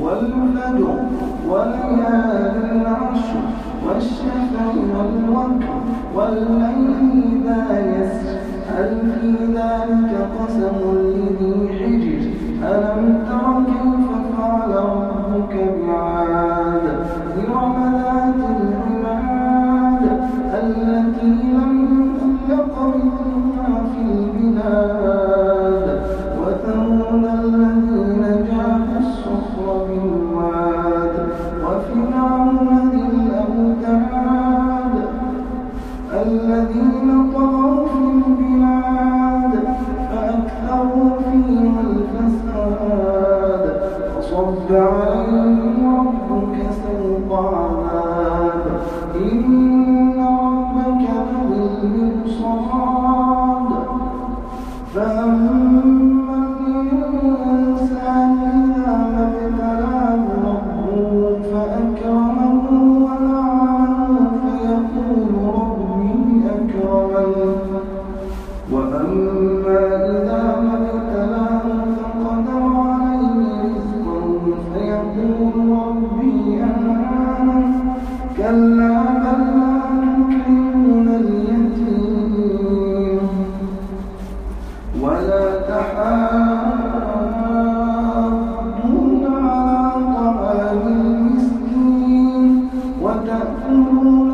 والولد وليال العشر والشفع والوتر والليل إذا يسر كلا بل لا تكرمون اليتيم. ولا تحاضون على طعام المسكين وتأكلون